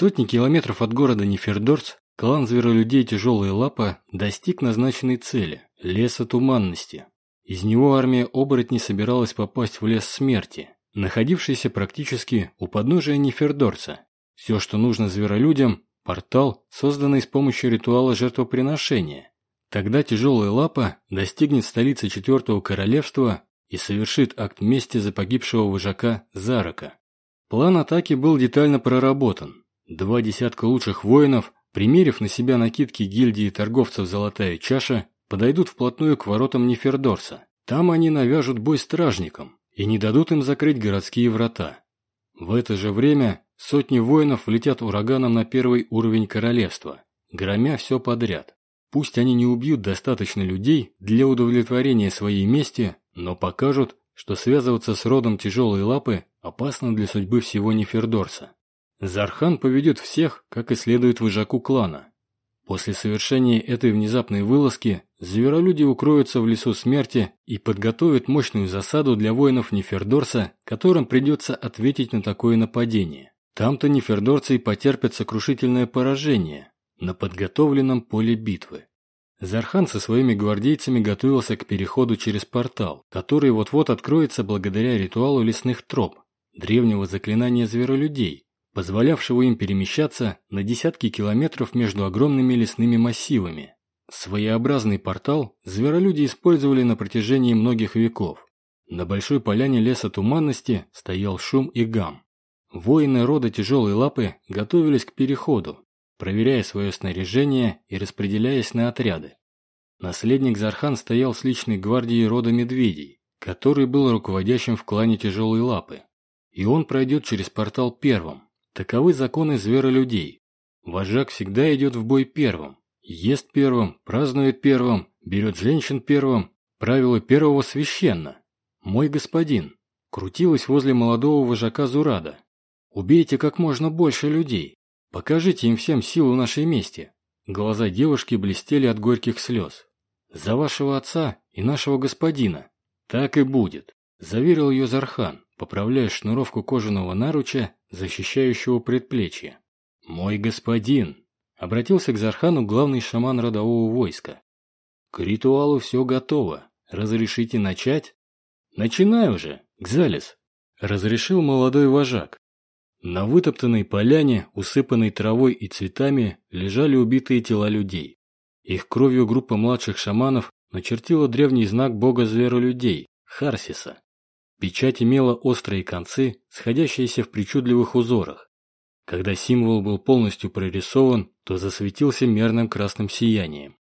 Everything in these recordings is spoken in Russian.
сотни километров от города Нефердорц клан зверолюдей «Тяжелая лапа» достиг назначенной цели – леса туманности. Из него армия оборотней собиралась попасть в лес смерти, находившийся практически у подножия Нефердорца. Все, что нужно зверолюдям – портал, созданный с помощью ритуала жертвоприношения. Тогда «Тяжелая лапа» достигнет столицы Четвертого Королевства и совершит акт мести за погибшего вожака Зарака. План атаки был детально проработан. Два десятка лучших воинов, примерив на себя накидки гильдии торговцев «Золотая чаша», подойдут вплотную к воротам Нефердорса. Там они навяжут бой стражникам и не дадут им закрыть городские врата. В это же время сотни воинов влетят ураганом на первый уровень королевства, громя все подряд. Пусть они не убьют достаточно людей для удовлетворения своей мести, но покажут, что связываться с родом тяжелой лапы опасно для судьбы всего Нефердорса. Зархан поведет всех, как и следует вожаку клана. После совершения этой внезапной вылазки зверолюди укроются в лесу смерти и подготовят мощную засаду для воинов Нефердорса, которым придется ответить на такое нападение. Там-то нефердорцы и потерпят сокрушительное поражение на подготовленном поле битвы. Зархан со своими гвардейцами готовился к переходу через портал, который вот-вот откроется благодаря ритуалу лесных троп, древнего заклинания зверолюдей, позволявшего им перемещаться на десятки километров между огромными лесными массивами. Своеобразный портал зверолюди использовали на протяжении многих веков. На большой поляне леса туманности стоял шум и гам. Воины рода тяжелой лапы готовились к переходу, проверяя свое снаряжение и распределяясь на отряды. Наследник Зархан стоял с личной гвардией рода медведей, который был руководящим в клане тяжелой лапы. И он пройдет через портал первым. Таковы законы зверолюдей. Вожак всегда идет в бой первым, ест первым, празднует первым, берет женщин первым. Правило первого священно. Мой господин. Крутилась возле молодого вожака Зурада. Убейте как можно больше людей. Покажите им всем силу нашей мести. Глаза девушки блестели от горьких слез. За вашего отца и нашего господина. Так и будет, заверил ее Зархан, поправляя шнуровку кожаного наруча, защищающего предплечье. Мой господин, обратился к Зархану главный шаман родового войска. К ритуалу все готово. Разрешите начать? Начинай уже, Гзалис, разрешил молодой вожак, на вытоптанной поляне, усыпанной травой и цветами, лежали убитые тела людей. Их кровью группа младших шаманов начертила древний знак бога зверолюдей – Харсиса. Печать имела острые концы, сходящиеся в причудливых узорах. Когда символ был полностью прорисован, то засветился мерным красным сиянием.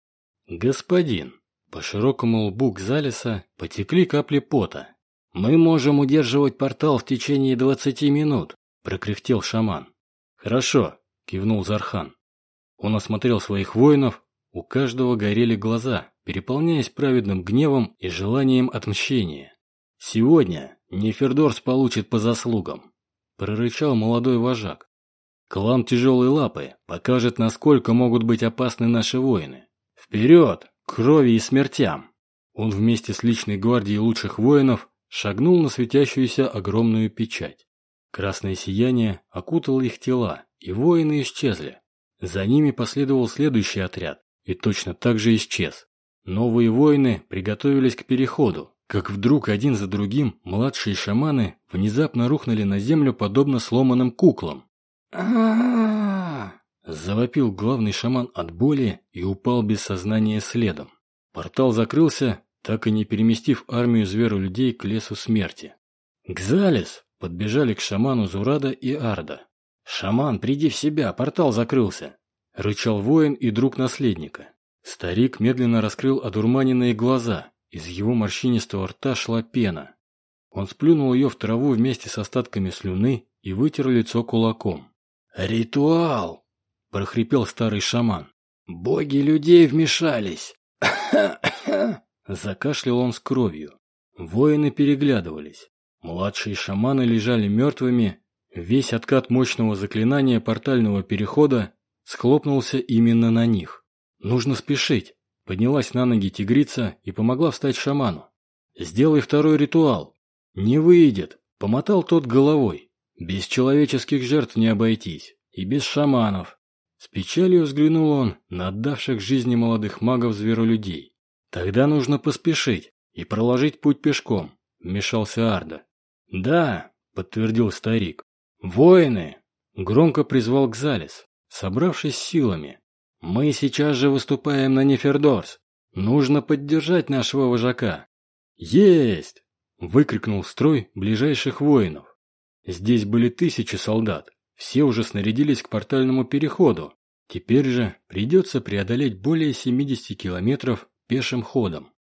«Господин!» По широкому лбу Кзалиса потекли капли пота. «Мы можем удерживать портал в течение двадцати минут прокряхтел шаман. «Хорошо», – кивнул Зархан. Он осмотрел своих воинов, у каждого горели глаза, переполняясь праведным гневом и желанием отмщения. «Сегодня Нефердорс получит по заслугам», – прорычал молодой вожак. «Клан Тяжелой Лапы покажет, насколько могут быть опасны наши воины. Вперед! К крови и смертям!» Он вместе с личной гвардией лучших воинов шагнул на светящуюся огромную печать. Красное сияние окутало их тела, и воины исчезли. За ними последовал следующий отряд, и точно так же исчез. Новые воины приготовились к переходу, как вдруг один за другим младшие шаманы внезапно рухнули на землю подобно сломанным куклам. а Завопил главный шаман от боли и упал без сознания следом. Портал закрылся, так и не переместив армию зверолюдей к лесу смерти. «Гзалис!» Подбежали к шаману Зурада и Арда. «Шаман, приди в себя, портал закрылся!» Рычал воин и друг наследника. Старик медленно раскрыл одурманенные глаза. Из его морщинистого рта шла пена. Он сплюнул ее в траву вместе с остатками слюны и вытер лицо кулаком. «Ритуал!» – прохрипел старый шаман. «Боги людей вмешались!» Закашлял он с кровью. Воины переглядывались. Младшие шаманы лежали мертвыми, весь откат мощного заклинания портального перехода схлопнулся именно на них. Нужно спешить. Поднялась на ноги тигрица и помогла встать шаману. «Сделай второй ритуал». «Не выйдет», — помотал тот головой. «Без человеческих жертв не обойтись. и без шаманов. С печалью взглянул он на отдавших жизни молодых магов-зверолюдей. Тогда нужно поспешить и проложить путь пешком, вмешался Арда. Да, подтвердил старик. Воины! Громко призвал Кзалис, собравшись силами. Мы сейчас же выступаем на Нефердорс. Нужно поддержать нашего вожака. Есть! Выкрикнул строй ближайших воинов. Здесь были тысячи солдат. Все уже снарядились к портальному переходу. Теперь же придется преодолеть более 70 километров пешим ходом.